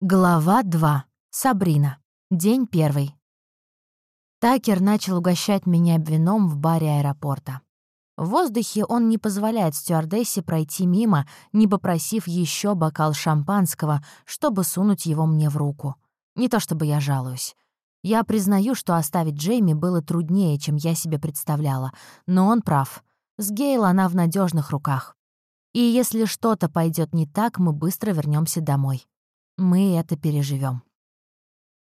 Глава 2. Сабрина. День первый. Такер начал угощать меня вином в баре аэропорта. В воздухе он не позволяет стюардессе пройти мимо, не попросив еще бокал шампанского, чтобы сунуть его мне в руку. Не то чтобы я жалуюсь. Я признаю, что оставить Джейми было труднее, чем я себе представляла, но он прав. С Гейл она в надежных руках. И если что-то пойдет не так, мы быстро вернемся домой. Мы это переживем.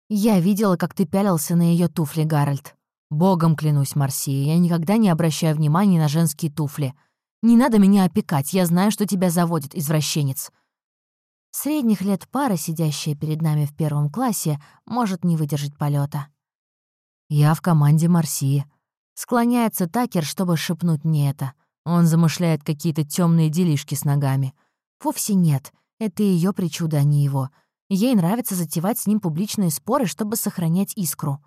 Я видела, как ты пялился на ее туфли, Гарольд. Богом клянусь, Марсия, я никогда не обращаю внимания на женские туфли. Не надо меня опекать, я знаю, что тебя заводит, извращенец. Средних лет пара, сидящая перед нами в первом классе, может не выдержать полета. Я в команде Марсии. Склоняется Такер, чтобы шепнуть мне это. Он замышляет какие-то темные делишки с ногами. Вовсе нет, это ее причуда, а не его — Ей нравится затевать с ним публичные споры, чтобы сохранять искру.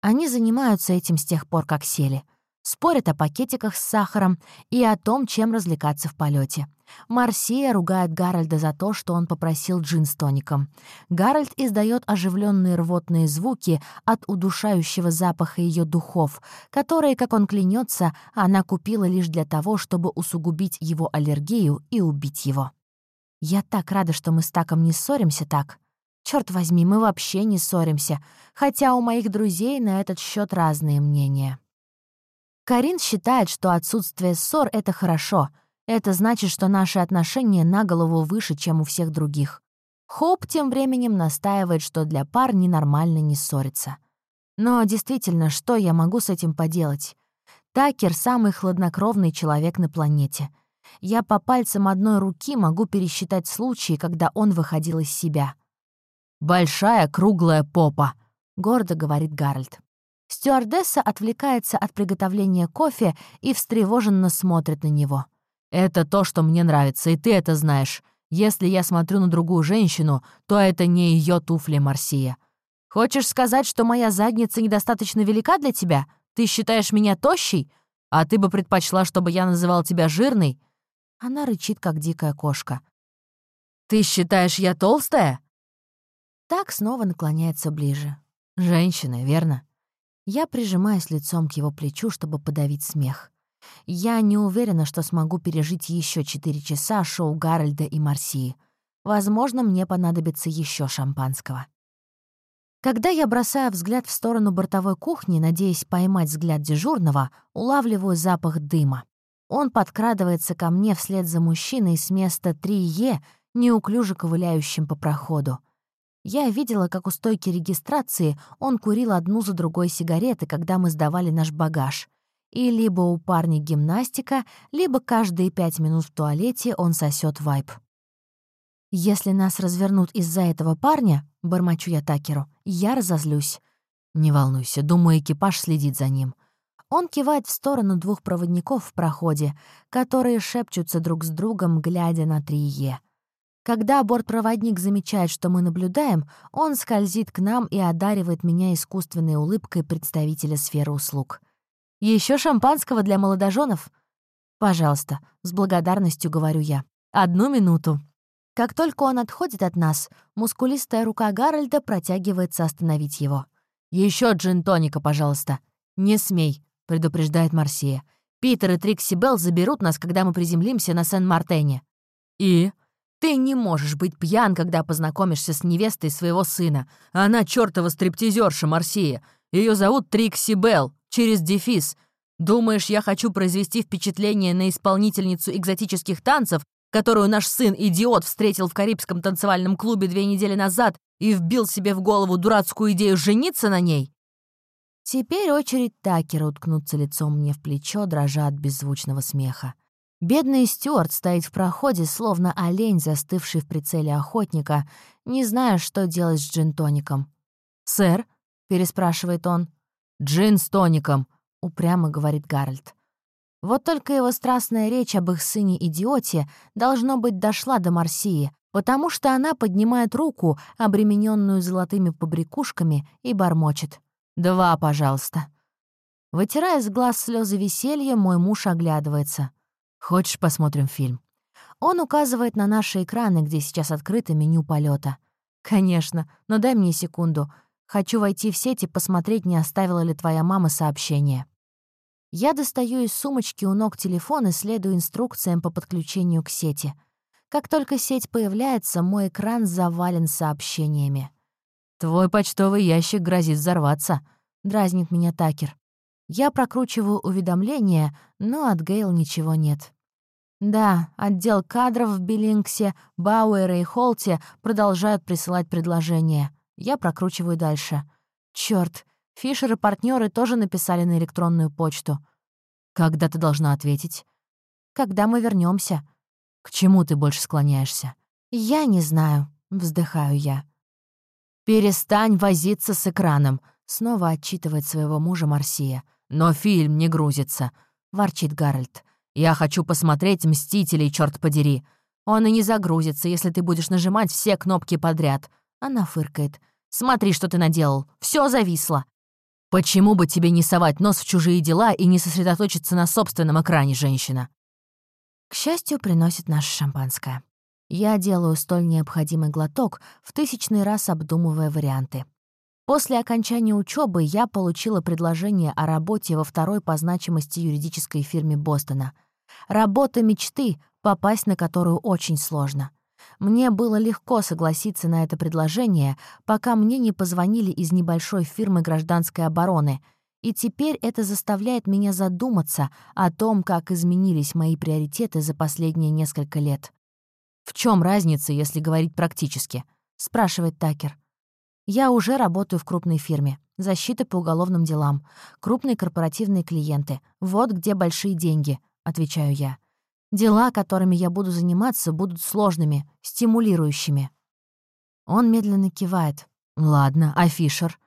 Они занимаются этим с тех пор, как сели. Спорят о пакетиках с сахаром и о том, чем развлекаться в полете. Марсия ругает Гарольда за то, что он попросил джин с тоником. Гарольд издает оживленные рвотные звуки от удушающего запаха ее духов, которые, как он клянется, она купила лишь для того, чтобы усугубить его аллергию и убить его. Я так рада, что мы с Таком не ссоримся так. Черт возьми, мы вообще не ссоримся, хотя у моих друзей на этот счет разные мнения. Карин считает, что отсутствие ссор — это хорошо. Это значит, что наши отношения на голову выше, чем у всех других. Хоп тем временем настаивает, что для пар ненормально не ссориться. Но действительно, что я могу с этим поделать? Такер — самый хладнокровный человек на планете — я по пальцам одной руки могу пересчитать случаи, когда он выходил из себя. «Большая круглая попа», — гордо говорит Гарольд. Стюардесса отвлекается от приготовления кофе и встревоженно смотрит на него. «Это то, что мне нравится, и ты это знаешь. Если я смотрю на другую женщину, то это не ее туфли, Марсия. Хочешь сказать, что моя задница недостаточно велика для тебя? Ты считаешь меня тощей? А ты бы предпочла, чтобы я называл тебя жирной? Она рычит, как дикая кошка. «Ты считаешь, я толстая?» Так снова наклоняется ближе. «Женщина, верно?» Я прижимаюсь лицом к его плечу, чтобы подавить смех. Я не уверена, что смогу пережить еще четыре часа шоу Гарольда и Марсии. Возможно, мне понадобится еще шампанского. Когда я бросаю взгляд в сторону бортовой кухни, надеясь поймать взгляд дежурного, улавливаю запах дыма. Он подкрадывается ко мне вслед за мужчиной с места 3Е, неуклюже ковыляющим по проходу. Я видела, как у стойки регистрации он курил одну за другой сигареты, когда мы сдавали наш багаж. И либо у парня гимнастика, либо каждые пять минут в туалете он сосет вайп. «Если нас развернут из-за этого парня», — бормочу я Такеру, — «я разозлюсь». «Не волнуйся, думаю, экипаж следит за ним. Он кивает в сторону двух проводников в проходе, которые шепчутся друг с другом, глядя на 3Е. Когда бортпроводник замечает, что мы наблюдаем, он скользит к нам и одаривает меня искусственной улыбкой представителя сферы услуг. Еще шампанского для молодоженов? Пожалуйста, с благодарностью говорю я. Одну минуту. Как только он отходит от нас, мускулистая рука Гарольда протягивается остановить его. Еще джин-тоника, пожалуйста. Не смей предупреждает Марсия. «Питер и Трикси Белл заберут нас, когда мы приземлимся на Сен-Мартене». «И?» «Ты не можешь быть пьян, когда познакомишься с невестой своего сына. Она чертова стриптизерша Марсия. Ее зовут Трикси Белл, через дефис. Думаешь, я хочу произвести впечатление на исполнительницу экзотических танцев, которую наш сын-идиот встретил в Карибском танцевальном клубе две недели назад и вбил себе в голову дурацкую идею жениться на ней? Теперь очередь Такера уткнуться лицом мне в плечо, дрожа от беззвучного смеха. Бедный Стюарт стоит в проходе, словно олень, застывший в прицеле охотника, не зная, что делать с джин-тоником. «Сэр?» — переспрашивает он. «Джин с тоником», — упрямо говорит Гарольд. Вот только его страстная речь об их сыне-идиоте, должно быть, дошла до Марсии, потому что она поднимает руку, обремененную золотыми побрякушками, и бормочет. «Два, пожалуйста». Вытирая с глаз слезы веселья, мой муж оглядывается. «Хочешь, посмотрим фильм?» Он указывает на наши экраны, где сейчас открыто меню полета. «Конечно, но дай мне секунду. Хочу войти в сеть и посмотреть, не оставила ли твоя мама сообщение». Я достаю из сумочки у ног телефон и следую инструкциям по подключению к сети. Как только сеть появляется, мой экран завален сообщениями. «Твой почтовый ящик грозит взорваться», — дразнит меня Такер. Я прокручиваю уведомления, но от Гейл ничего нет. Да, отдел кадров в Биллингсе, Бауэре и Холте продолжают присылать предложения. Я прокручиваю дальше. Чёрт, Фишер и партнеры тоже написали на электронную почту. Когда ты должна ответить? Когда мы вернемся. К чему ты больше склоняешься? Я не знаю, вздыхаю я. Перестань возиться с экраном, снова отчитывает своего мужа Марсия. Но фильм не грузится, ворчит Гарольд. Я хочу посмотреть «Мстителей», черт подери. Он и не загрузится, если ты будешь нажимать все кнопки подряд. Она фыркает. Смотри, что ты наделал. Все зависло. Почему бы тебе не совать нос в чужие дела и не сосредоточиться на собственном экране, женщина? К счастью, приносит наше шампанское. Я делаю столь необходимый глоток, в тысячный раз обдумывая варианты. После окончания учебы я получила предложение о работе во второй по значимости юридической фирме Бостона. Работа мечты, попасть на которую очень сложно. Мне было легко согласиться на это предложение, пока мне не позвонили из небольшой фирмы гражданской обороны, и теперь это заставляет меня задуматься о том, как изменились мои приоритеты за последние несколько лет. «В чем разница, если говорить практически?» — спрашивает Такер. «Я уже работаю в крупной фирме. Защита по уголовным делам. Крупные корпоративные клиенты. Вот где большие деньги», — отвечаю я. Дела, которыми я буду заниматься, будут сложными, стимулирующими. Он медленно кивает. Ладно, а Фишер?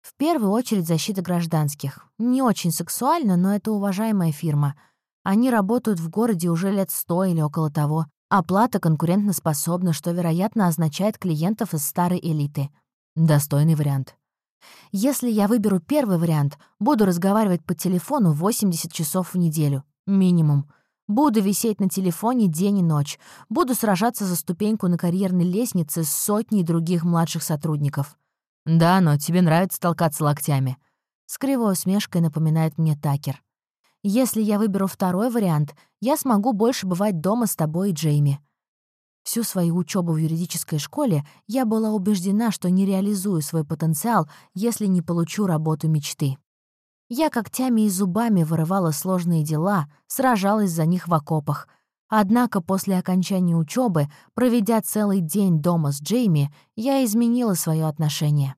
В первую очередь защита гражданских. Не очень сексуально, но это уважаемая фирма. Они работают в городе уже лет сто или около того. Оплата конкурентоспособна, что, вероятно, означает клиентов из старой элиты. Достойный вариант. Если я выберу первый вариант, буду разговаривать по телефону 80 часов в неделю. Минимум. Буду висеть на телефоне день и ночь. Буду сражаться за ступеньку на карьерной лестнице с сотней других младших сотрудников. Да, но тебе нравится толкаться локтями. С кривой усмешкой напоминает мне Такер. Если я выберу второй вариант, я смогу больше бывать дома с тобой и Джейми. Всю свою учебу в юридической школе я была убеждена, что не реализую свой потенциал, если не получу работу мечты. Я когтями и зубами вырывала сложные дела, сражалась за них в окопах. Однако после окончания учебы, проведя целый день дома с Джейми, я изменила свое отношение.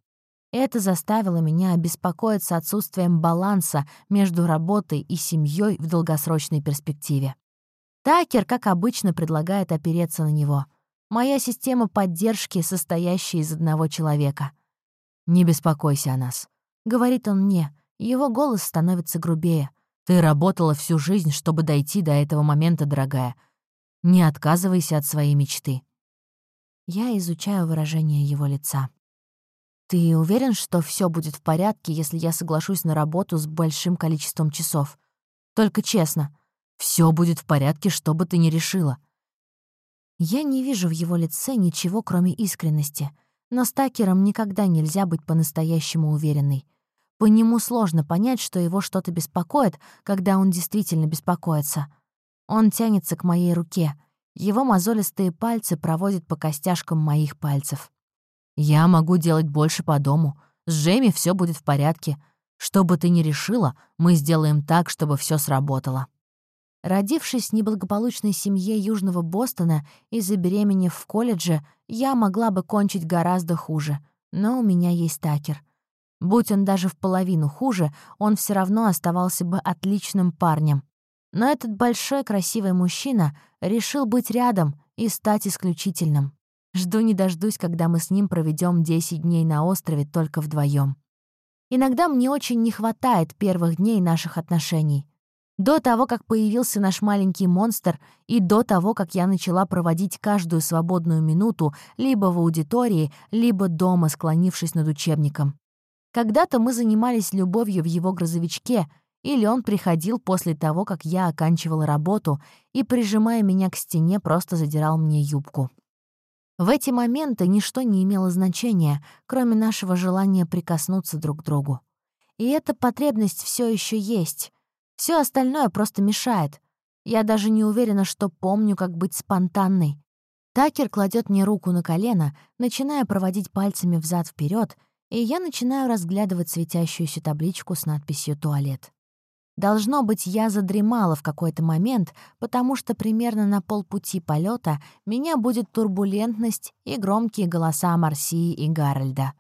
Это заставило меня обеспокоиться отсутствием баланса между работой и семьей в долгосрочной перспективе. Такер, как обычно, предлагает опереться на него. Моя система поддержки, состоящая из одного человека. «Не беспокойся о нас», — говорит он мне, — его голос становится грубее. «Ты работала всю жизнь, чтобы дойти до этого момента, дорогая. Не отказывайся от своей мечты». Я изучаю выражение его лица. «Ты уверен, что все будет в порядке, если я соглашусь на работу с большим количеством часов? Только честно, все будет в порядке, что бы ты ни решила». Я не вижу в его лице ничего, кроме искренности, но с Такером никогда нельзя быть по-настоящему уверенной. По нему сложно понять, что его что-то беспокоит, когда он действительно беспокоится. Он тянется к моей руке. Его мозолистые пальцы проводят по костяшкам моих пальцев. «Я могу делать больше по дому. С Джейми все будет в порядке. Что бы ты ни решила, мы сделаем так, чтобы все сработало». Родившись в неблагополучной семье Южного Бостона и забеременев в колледже, я могла бы кончить гораздо хуже. Но у меня есть Такер — Будь он даже в половину хуже, он все равно оставался бы отличным парнем. Но этот большой красивый мужчина решил быть рядом и стать исключительным. Жду не дождусь, когда мы с ним проведем 10 дней на острове только вдвоем. Иногда мне очень не хватает первых дней наших отношений. До того, как появился наш маленький монстр, и до того, как я начала проводить каждую свободную минуту либо в аудитории, либо дома, склонившись над учебником. Когда-то мы занимались любовью в его грузовичке, или он приходил после того, как я оканчивала работу и, прижимая меня к стене, просто задирал мне юбку. В эти моменты ничто не имело значения, кроме нашего желания прикоснуться друг к другу. И эта потребность все еще есть. Все остальное просто мешает. Я даже не уверена, что помню, как быть спонтанной. Такер кладет мне руку на колено, начиная проводить пальцами взад вперед, и я начинаю разглядывать светящуюся табличку с надписью «Туалет». Должно быть, я задремала в какой-то момент, потому что примерно на полпути полета меня будет турбулентность и громкие голоса Марсии и Гарольда.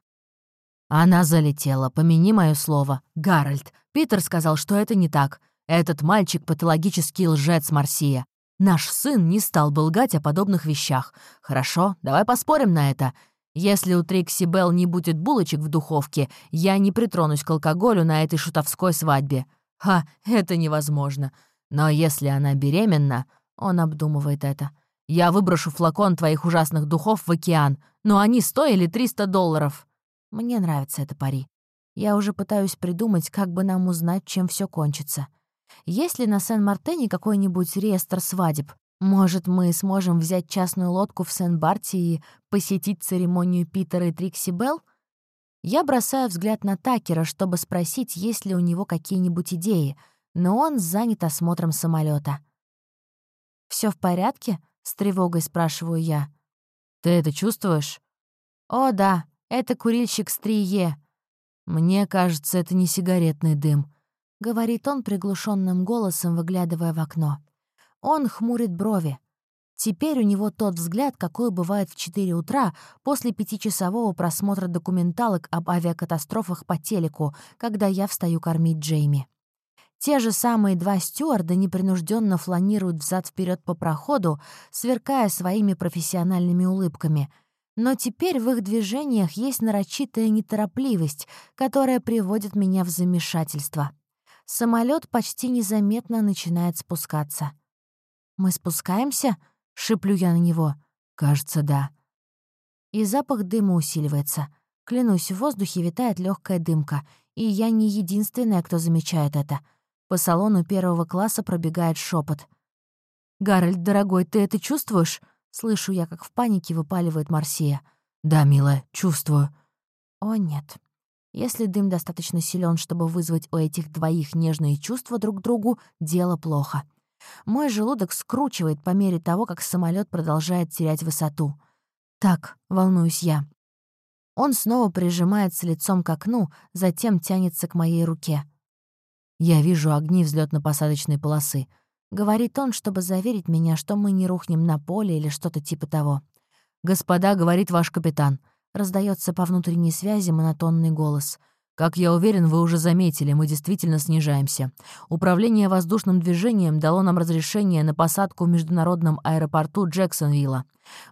Она залетела, помяни мое слово. Гарольд. Питер сказал, что это не так. Этот мальчик — патологический лжец Марсия. Наш сын не стал бы лгать о подобных вещах. Хорошо, давай поспорим на это. Если у Трикси Белл не будет булочек в духовке, я не притронусь к алкоголю на этой шутовской свадьбе. Ха, это невозможно. Но если она беременна, он обдумывает это. Я выброшу флакон твоих ужасных духов в океан, но они стоили 300 долларов. Мне нравится это пари. Я уже пытаюсь придумать, как бы нам узнать, чем все кончится. Есть ли на Сен-Мартене какой-нибудь реестр свадеб? Может, мы сможем взять частную лодку в Сен-Барте и посетить церемонию Питера и Трикси Белл? Я бросаю взгляд на Такера, чтобы спросить, есть ли у него какие-нибудь идеи, но он занят осмотром самолета. Все в порядке?» — с тревогой спрашиваю я. «Ты это чувствуешь?» «О, да, это курильщик с 3Е. Мне кажется, это не сигаретный дым», — говорит он приглушенным голосом, выглядывая в окно. Он хмурит брови. Теперь у него тот взгляд, какой бывает в 4 утра после пятичасового просмотра документалок об авиакатастрофах по телеку, когда я встаю кормить Джейми. Те же самые два стюарда непринужденно фланируют взад вперед по проходу, сверкая своими профессиональными улыбками. Но теперь в их движениях есть нарочитая неторопливость, которая приводит меня в замешательство. Самолет почти незаметно начинает спускаться. «Мы спускаемся?» — шиплю я на него. «Кажется, да». И запах дыма усиливается. Клянусь, в воздухе витает легкая дымка, и я не единственная, кто замечает это. По салону первого класса пробегает шепот. «Гарольд, дорогой, ты это чувствуешь?» Слышу я, как в панике выпаливает Марсия. «Да, милая, чувствую». «О, нет. Если дым достаточно силен, чтобы вызвать у этих двоих нежные чувства друг к другу, дело плохо. Мой желудок скручивает по мере того, как самолет продолжает терять высоту. Так, волнуюсь я. Он снова прижимается лицом к окну, затем тянется к моей руке. «Я вижу огни взлетно-посадочной полосы», — говорит он, чтобы заверить меня, что мы не рухнем на поле или что-то типа того. «Господа», — говорит ваш капитан, — раздается по внутренней связи монотонный голос — как я уверен, вы уже заметили, мы действительно снижаемся. Управление воздушным движением дало нам разрешение на посадку в международном аэропорту Джексонвилла.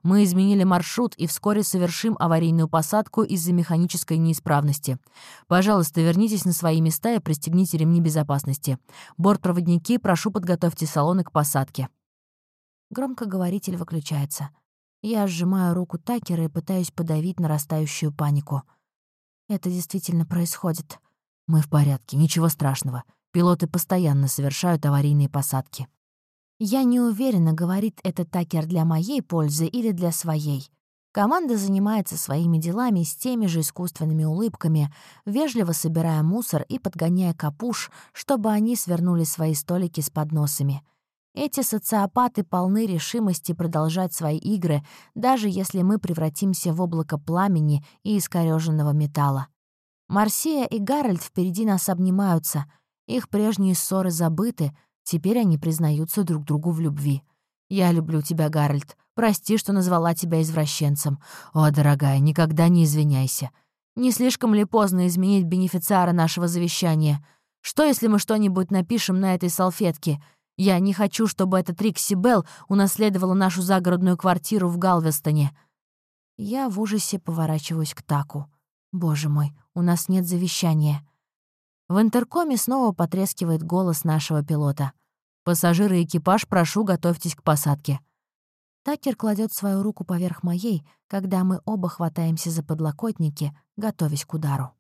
Мы изменили маршрут и вскоре совершим аварийную посадку из-за механической неисправности. Пожалуйста, вернитесь на свои места и пристегните ремни безопасности. Бортпроводники, прошу, подготовьте салоны к посадке. Громкоговоритель выключается. Я сжимаю руку Такера и пытаюсь подавить нарастающую панику — это действительно происходит. Мы в порядке, ничего страшного. Пилоты постоянно совершают аварийные посадки. Я не уверена, говорит это Такер для моей пользы или для своей. Команда занимается своими делами с теми же искусственными улыбками, вежливо собирая мусор и подгоняя капуш, чтобы они свернули свои столики с подносами. Эти социопаты полны решимости продолжать свои игры, даже если мы превратимся в облако пламени и искорёженного металла. Марсия и Гарольд впереди нас обнимаются. Их прежние ссоры забыты, теперь они признаются друг другу в любви. «Я люблю тебя, Гарольд. Прости, что назвала тебя извращенцем. О, дорогая, никогда не извиняйся. Не слишком ли поздно изменить бенефициара нашего завещания? Что, если мы что-нибудь напишем на этой салфетке?» Я не хочу, чтобы эта Трикси Белл унаследовала нашу загородную квартиру в Галвестоне. Я в ужасе поворачиваюсь к Таку. Боже мой, у нас нет завещания. В интеркоме снова потрескивает голос нашего пилота. «Пассажиры и экипаж, прошу, готовьтесь к посадке». Такер кладет свою руку поверх моей, когда мы оба хватаемся за подлокотники, готовясь к удару.